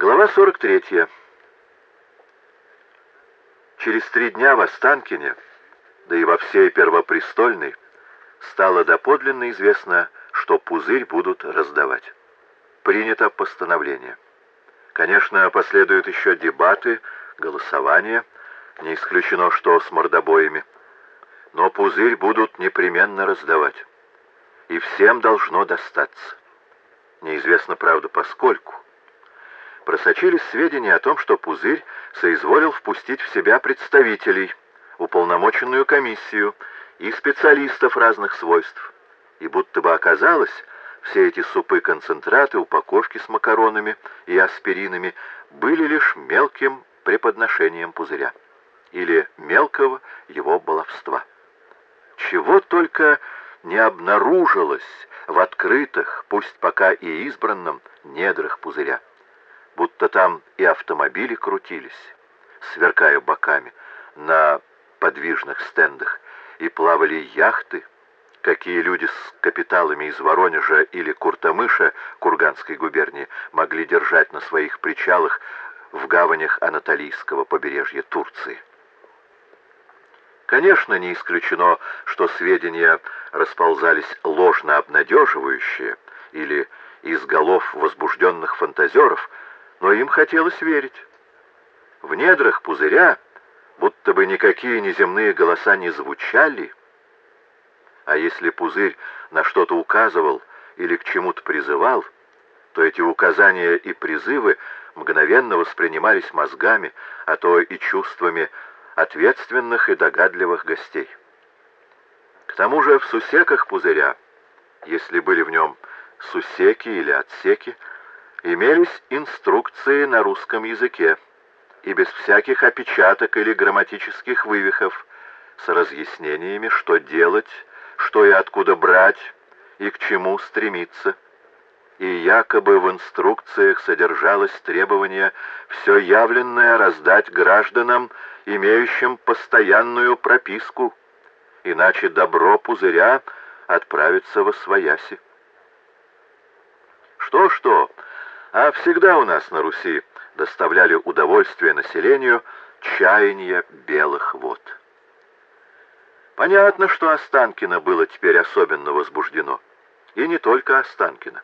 Глава 43. Через три дня в Останкине, да и во всей Первопрестольной, стало доподлинно известно, что пузырь будут раздавать. Принято постановление. Конечно, последуют еще дебаты, голосования, не исключено, что с мордобоями. Но пузырь будут непременно раздавать. И всем должно достаться. Неизвестно, правда, поскольку. Просочились сведения о том, что пузырь соизволил впустить в себя представителей, уполномоченную комиссию и специалистов разных свойств. И будто бы оказалось, все эти супы-концентраты, упаковки с макаронами и аспиринами были лишь мелким преподношением пузыря или мелкого его баловства. Чего только не обнаружилось в открытых, пусть пока и избранном, недрах пузыря. Будто там и автомобили крутились, сверкая боками, на подвижных стендах, и плавали яхты, какие люди с капиталами из Воронежа или Куртамыша Курганской губернии могли держать на своих причалах в гаванях Анатолийского побережья Турции. Конечно, не исключено, что сведения расползались ложно обнадеживающие или из голов возбужденных фантазеров, но им хотелось верить. В недрах пузыря будто бы никакие неземные голоса не звучали, а если пузырь на что-то указывал или к чему-то призывал, то эти указания и призывы мгновенно воспринимались мозгами, а то и чувствами ответственных и догадливых гостей. К тому же в сусеках пузыря, если были в нем сусеки или отсеки, имелись инструкции на русском языке и без всяких опечаток или грамматических вывихов, с разъяснениями, что делать, что и откуда брать, и к чему стремиться. И якобы в инструкциях содержалось требование все явленное раздать гражданам имеющим постоянную прописку, иначе добро пузыря отправится во свояси. Что-что, а всегда у нас на Руси доставляли удовольствие населению чаяния белых вод. Понятно, что Останкино было теперь особенно возбуждено. И не только Останкино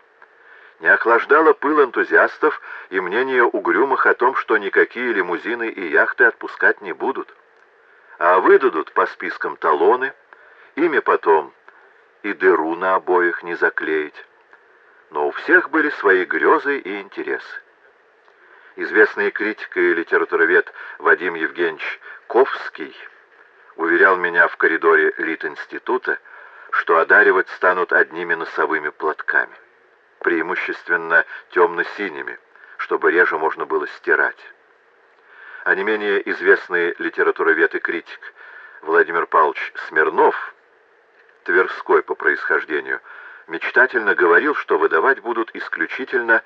не охлаждало пыл энтузиастов и мнение угрюмых о том, что никакие лимузины и яхты отпускать не будут, а выдадут по спискам талоны, ими потом и дыру на обоих не заклеить. Но у всех были свои грезы и интересы. Известный критик и литературовед Вадим Евгеньевич Ковский уверял меня в коридоре Лит-института, что одаривать станут одними носовыми платками преимущественно темно-синими, чтобы реже можно было стирать. А не менее известный литературовед и критик Владимир Павлович Смирнов, Тверской по происхождению, мечтательно говорил, что выдавать будут исключительно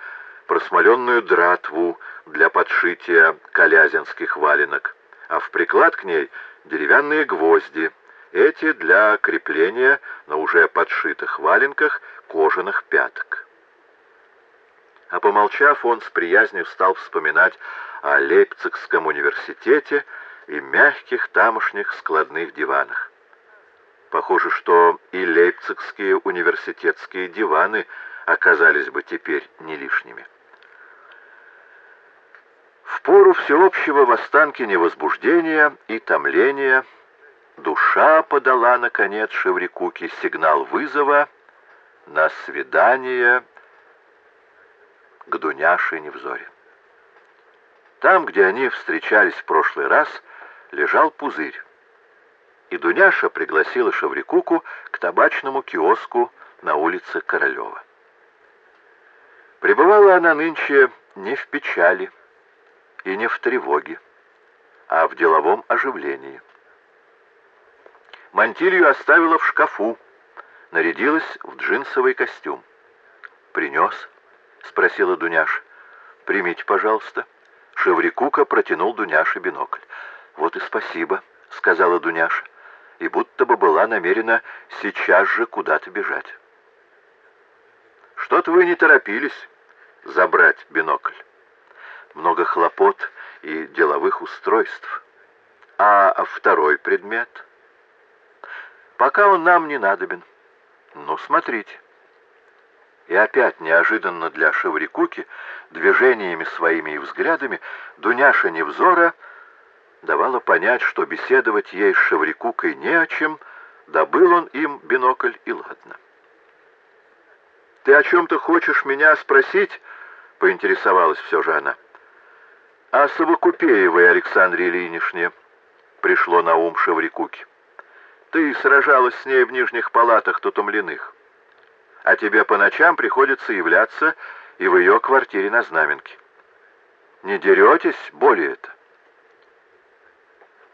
просмоленную дратву для подшития колязинских валенок, а в приклад к ней деревянные гвозди, эти для крепления на уже подшитых валенках кожаных пяток. А помолчав, он с приязнью стал вспоминать о Лейпцигском университете и мягких тамошних складных диванах. Похоже, что и лейпцигские университетские диваны оказались бы теперь не лишними. В пору всеобщего в Останкине возбуждения и томления душа подала, наконец, Шеврикуке сигнал вызова на свидание к Дуняше Невзоре. Там, где они встречались в прошлый раз, лежал пузырь. И Дуняша пригласила Шаврикуку к табачному киоску на улице Королева. Пребывала она нынче не в печали и не в тревоге, а в деловом оживлении. Мантилью оставила в шкафу, нарядилась в джинсовый костюм. Принес — спросила Дуняш. «Примите, пожалуйста». Шеврикука протянул Дуняше бинокль. «Вот и спасибо», — сказала Дуняша, и будто бы была намерена сейчас же куда-то бежать. «Что-то вы не торопились забрать бинокль». много хлопот и деловых устройств. А второй предмет? Пока он нам не надобен. Ну, смотрите. И опять неожиданно для Шеврикуки движениями своими и взглядами Дуняша Невзора давала понять, что беседовать ей с Шеврикукой не о чем, добыл он им бинокль и ладно. «Ты о чем-то хочешь меня спросить?» — поинтересовалась все же она. «О Совокупеевой Александре Ильиничне», — пришло на ум Шеврикуки. «Ты сражалась с ней в нижних палатах Тутумлиных, а тебе по ночам приходится являться и в ее квартире на Знаменке. Не деретесь более-то?»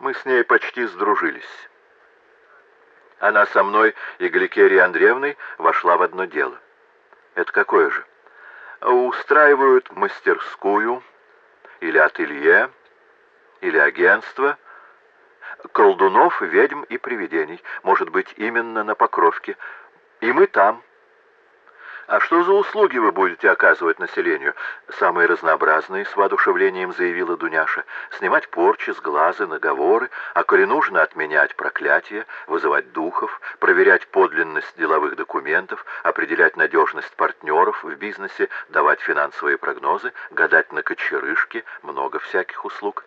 Мы с ней почти сдружились. Она со мной и Гликерией Андреевной вошла в одно дело. Это какое же? Устраивают мастерскую или ателье, или агентство колдунов, ведьм и привидений. Может быть, именно на Покровке. И мы там. «А что за услуги вы будете оказывать населению?» «Самые разнообразные», — с воодушевлением заявила Дуняша. «Снимать порчи с глаза, наговоры, а коли нужно отменять проклятия, вызывать духов, проверять подлинность деловых документов, определять надежность партнеров в бизнесе, давать финансовые прогнозы, гадать на кочерышке, много всяких услуг».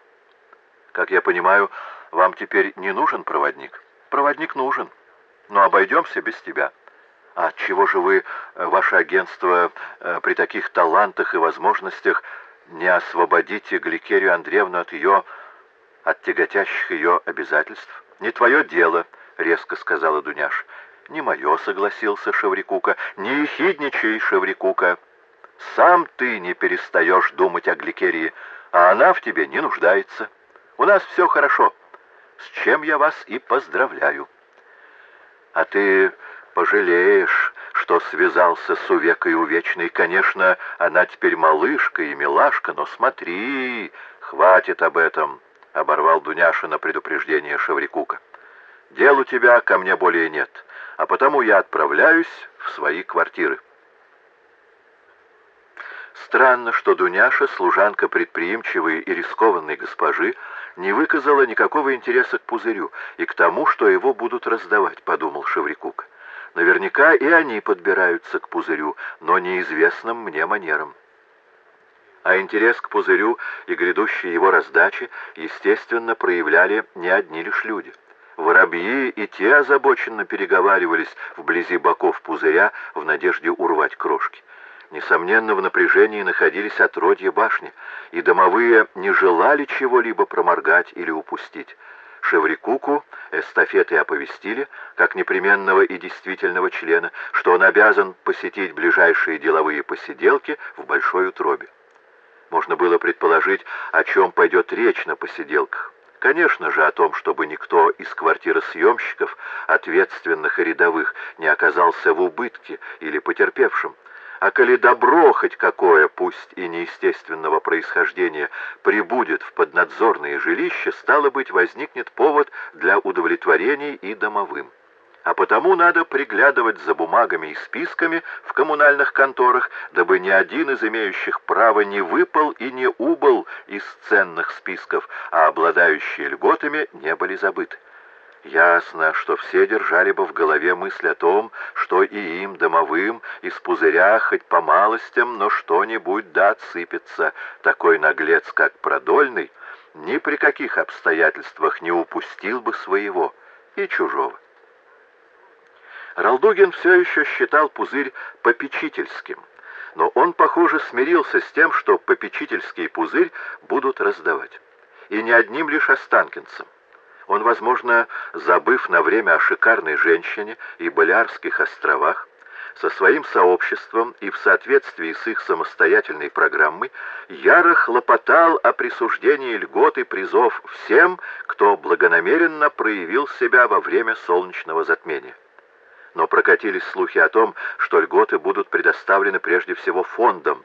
«Как я понимаю, вам теперь не нужен проводник?» «Проводник нужен, но обойдемся без тебя». А чего же вы, э, ваше агентство, э, при таких талантах и возможностях не освободите Гликерию Андреевну от ее, от тяготящих ее обязательств? Не твое дело, резко сказала Дуняш. Не мое, согласился Шеврикука. Не ехидничай, Шеврикука. Сам ты не перестаешь думать о Гликерии, а она в тебе не нуждается. У нас все хорошо, с чем я вас и поздравляю. А ты пожалеешь, что связался с увекой увечной. Конечно, она теперь малышка и милашка, но смотри, хватит об этом, — оборвал Дуняша на предупреждение Шеврикука. Дел у тебя ко мне более нет, а потому я отправляюсь в свои квартиры. Странно, что Дуняша, служанка предприимчивой и рискованной госпожи, не выказала никакого интереса к пузырю и к тому, что его будут раздавать, подумал Шеврикук. Наверняка и они подбираются к пузырю, но неизвестным мне манерам. А интерес к пузырю и грядущей его раздаче, естественно, проявляли не одни лишь люди. Воробьи и те озабоченно переговаривались вблизи боков пузыря в надежде урвать крошки. Несомненно, в напряжении находились отродья башни, и домовые не желали чего-либо проморгать или упустить. Шеврикуку эстафеты оповестили, как непременного и действительного члена, что он обязан посетить ближайшие деловые посиделки в Большой Утробе. Можно было предположить, о чем пойдет речь на посиделках. Конечно же, о том, чтобы никто из квартиросъемщиков, ответственных и рядовых, не оказался в убытке или потерпевшим, а коли добро хоть какое, пусть и неестественного происхождения, прибудет в поднадзорные жилища, стало быть, возникнет повод для удовлетворений и домовым. А потому надо приглядывать за бумагами и списками в коммунальных конторах, дабы ни один из имеющих право не выпал и не убыл из ценных списков, а обладающие льготами не были забыты. Ясно, что все держали бы в голове мысль о том, что и им, домовым, из пузыря хоть по малостям, но что-нибудь да отсыпется. Такой наглец, как Продольный, ни при каких обстоятельствах не упустил бы своего и чужого. Ралдугин все еще считал пузырь попечительским, но он, похоже, смирился с тем, что попечительский пузырь будут раздавать. И не одним лишь останкинцам. Он, возможно, забыв на время о шикарной женщине и Балиарских островах, со своим сообществом и в соответствии с их самостоятельной программой, яро хлопотал о присуждении льгот и призов всем, кто благонамеренно проявил себя во время солнечного затмения. Но прокатились слухи о том, что льготы будут предоставлены прежде всего фондам,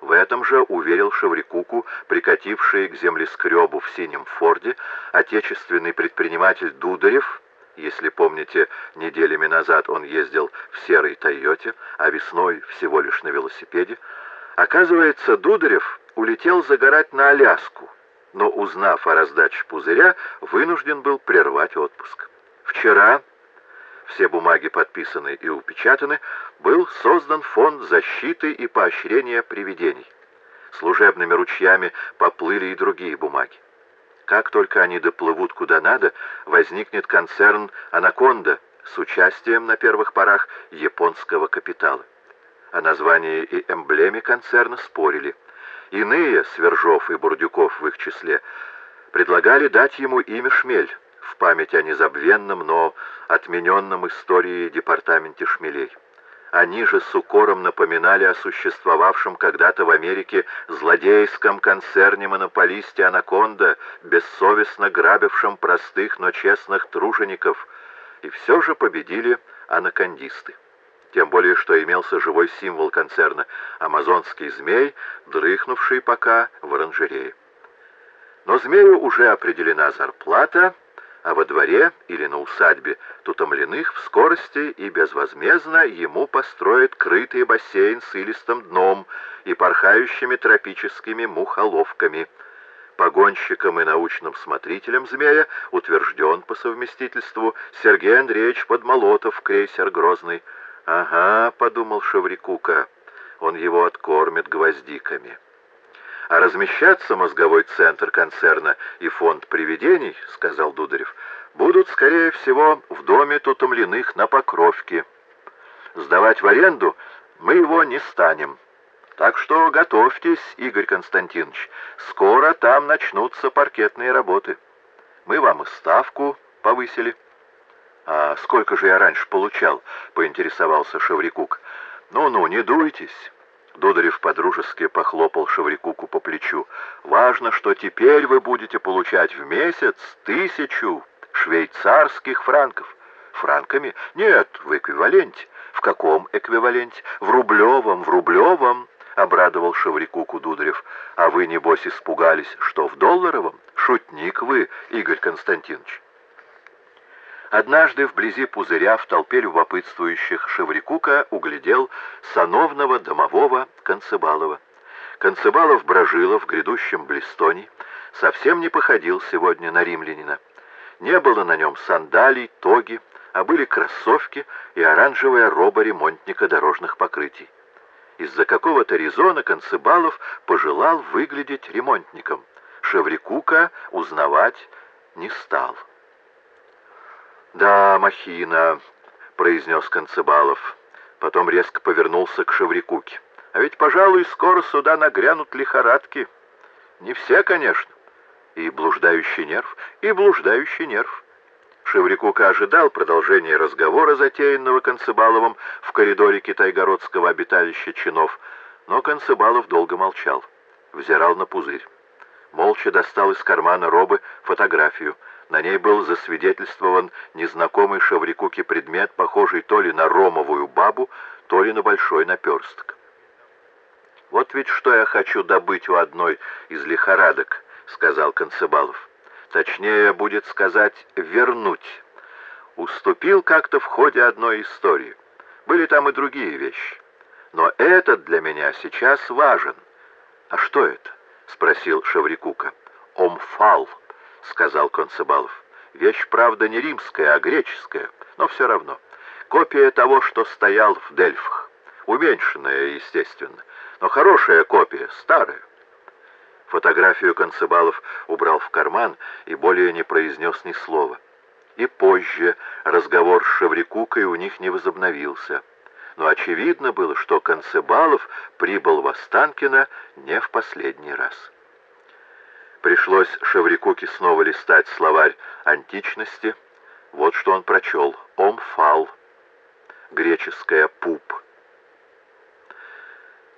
в этом же уверил Шеврикуку, прикативший к землескребу в синем форде, отечественный предприниматель Дударев, если помните, неделями назад он ездил в серой «Тойоте», а весной всего лишь на велосипеде. Оказывается, Дударев улетел загорать на Аляску, но, узнав о раздаче пузыря, вынужден был прервать отпуск. Вчера, все бумаги подписаны и упечатаны, был создан фонд защиты и поощрения привидений. Служебными ручьями поплыли и другие бумаги. Как только они доплывут куда надо, возникнет концерн «Анаконда» с участием на первых порах японского капитала. О названии и эмблеме концерна спорили. Иные, Свержов и Бурдюков в их числе, предлагали дать ему имя Шмель в память о незабвенном, но отмененном истории департаменте Шмелей. Они же с укором напоминали о существовавшем когда-то в Америке злодейском концерне-монополисте «Анаконда», бессовестно грабившем простых, но честных тружеников, и все же победили анакондисты. Тем более, что имелся живой символ концерна — амазонский змей, дрыхнувший пока в оранжерее. Но змею уже определена зарплата — а во дворе или на усадьбе Тутомленных в скорости и безвозмездно ему построят крытый бассейн с илистым дном и порхающими тропическими мухоловками. Погонщиком и научным смотрителем «Змея» утвержден по совместительству Сергей Андреевич Подмолотов, крейсер «Грозный». «Ага», — подумал Шеврикука, — «он его откормит гвоздиками». А размещаться мозговой центр концерна и фонд привидений, сказал Дударев, будут, скорее всего, в доме Тутомленных на Покровке. Сдавать в аренду мы его не станем. Так что готовьтесь, Игорь Константинович, скоро там начнутся паркетные работы. Мы вам и ставку повысили. А сколько же я раньше получал, поинтересовался Шеврикук. Ну-ну, не дуйтесь. Дударев подружески похлопал Шеврикуку по плечу. «Важно, что теперь вы будете получать в месяц тысячу швейцарских франков». «Франками? Нет, в эквиваленте». «В каком эквиваленте?» «В рублевом, в рублевом», — обрадовал Шеврикуку Дударев. «А вы, небось, испугались, что в долларовом? Шутник вы, Игорь Константинович». Однажды вблизи пузыря в толпе любопытствующих Шеврикука углядел сановного домового Концебалова. Концебалов-Брожилов в грядущем Блистоне совсем не походил сегодня на римлянина. Не было на нем сандалий, тоги, а были кроссовки и оранжевая роба ремонтника дорожных покрытий. Из-за какого-то резона Концебалов пожелал выглядеть ремонтником. Шеврикука узнавать не стал. «Да, махина», — произнес Концебалов. Потом резко повернулся к Шеврикуке. «А ведь, пожалуй, скоро сюда нагрянут лихорадки. Не все, конечно. И блуждающий нерв, и блуждающий нерв». Шеврикука ожидал продолжения разговора, затеянного Концебаловым в коридоре китайгородского обиталища чинов, но Концебалов долго молчал, взирал на пузырь. Молча достал из кармана робы фотографию — на ней был засвидетельствован незнакомый Шаврикуке предмет, похожий то ли на ромовую бабу, то ли на большой наперсток. «Вот ведь что я хочу добыть у одной из лихорадок», — сказал Концебалов. «Точнее, будет сказать, вернуть. Уступил как-то в ходе одной истории. Были там и другие вещи. Но этот для меня сейчас важен». «А что это?» — спросил Шаврикука. «Омфал». — сказал Концебалов. «Вещь, правда, не римская, а греческая, но все равно. Копия того, что стоял в Дельфах. Уменьшенная, естественно, но хорошая копия, старая». Фотографию Концебалов убрал в карман и более не произнес ни слова. И позже разговор с Шеврикукой у них не возобновился. Но очевидно было, что Концебалов прибыл в Останкино не в последний раз. Пришлось Шеврикуке снова листать словарь античности. Вот что он прочел. Омфал. Греческая пуп.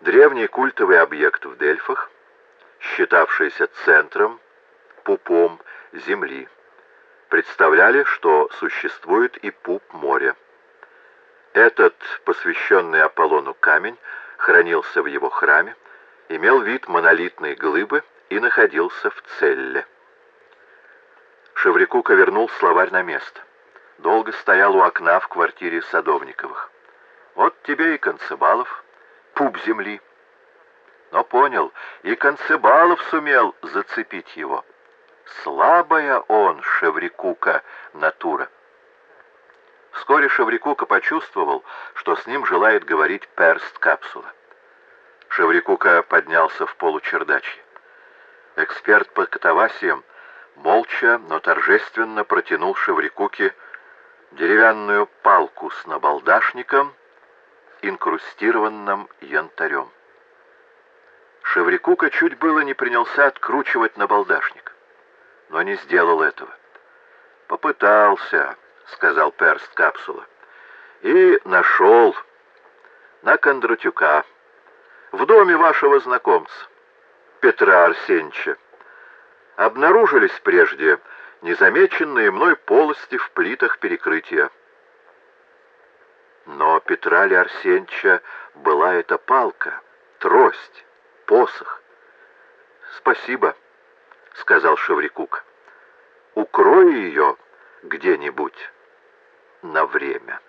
Древний культовый объект в Дельфах, считавшийся центром, пупом Земли, представляли, что существует и пуп моря. Этот, посвященный Аполлону камень, хранился в его храме, имел вид монолитной глыбы и находился в Целле. Шеврикука вернул словарь на место. Долго стоял у окна в квартире Садовниковых. Вот тебе и Концебалов, пуп земли. но понял, и Концебалов сумел зацепить его. Слабая он, Шеврикука, натура. Вскоре Шеврикука почувствовал, что с ним желает говорить перст капсула. Шеврикука поднялся в получердачье. Эксперт по катавасиям молча, но торжественно протянул Шеврикуке деревянную палку с набалдашником, инкрустированным янтарем. Шеврикука чуть было не принялся откручивать набалдашник, но не сделал этого. «Попытался», — сказал перст капсула, — «и нашел на Кондратюка, в доме вашего знакомца, Петра Арсеньевича. Обнаружились прежде незамеченные мной полости в плитах перекрытия. Но Петра ли Арсеньевича была эта палка, трость, посох. «Спасибо», — сказал Шеврикук. «Укрой ее где-нибудь на время».